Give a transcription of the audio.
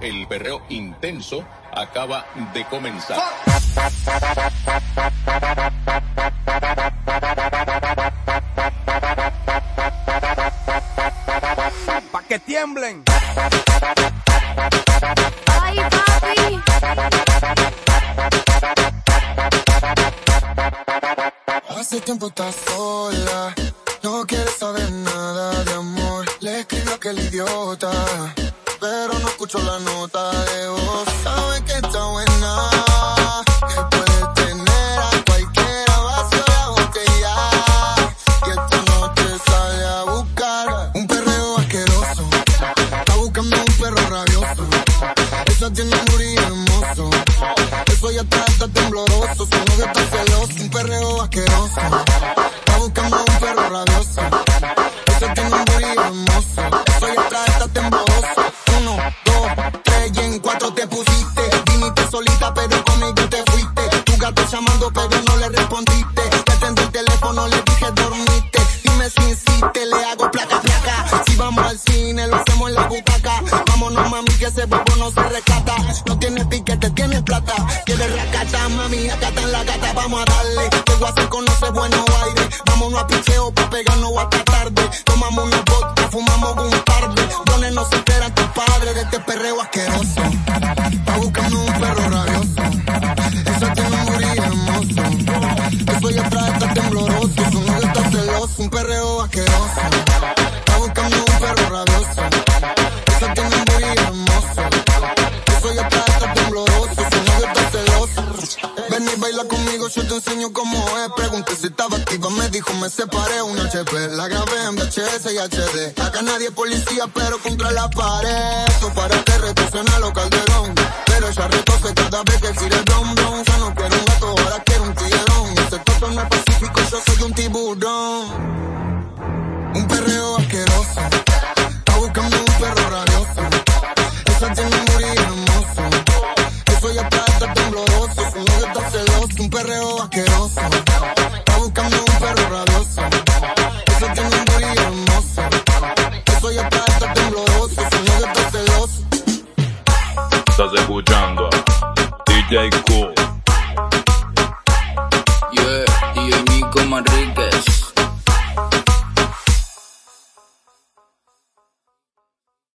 el perreo intenso acaba de comenzar. Pa' que tiemblen. Ay, papi. Hace tiempo estás sola, no quieres saber nada de amor. Le escribo a aquel idiota, pero no escucho la nota de voz. Sabe que está buena, que puede tener a cualquiera vacío la botella. Y esta noche sale a buscar un perreo asqueroso. Está buscando un perro rabioso. Esa tiene un brillo hermoso. Eso ya está, tembloroso. Su novio está celoso. Un perreo asqueroso. Está buscando un perro rabioso. Esa tiene cuatro te pusiste. Viniste solita pero conmigo te fuiste. Tu gato llamando pero no le respondiste. Te atendí el teléfono, le dije dormiste. Dime si insiste, le hago placa, placa. Si vamos al cine, lo hacemos en la butaca. Vámonos, mami, que ese bobo no se rescata. No tiene piquete, tiene plata. Quiere racata, mami, acá está la gata. Vamos a darle. Que WhatsApp conoce buenos aires. Vámonos a picheo pa' pegarnos hasta tarde. Tomamos una vodka, fumamos un padres de este perreo asqueroso. Está buscando un perro rabioso. Esa tiene un brillo hermoso. Eso ya trae, está tembloroso. Su novio está celoso. Un perreo asqueroso. Baila conmigo, yo te enseño cómo es. Pregunté si estaba activa, me dijo me separé un HP. La grabé en VHS y HD. Acá nadie es policía, pero contra la pared. Esto para que retrocena los calderón. Pero ella recoge cada vez que gira el blon. Ya no quiero un gato, ahora quiero un tiguerón. Ese toto no es pacífico, yo soy un tiburón. Un perreo asqueroso. Estás escuchando DJ Cool.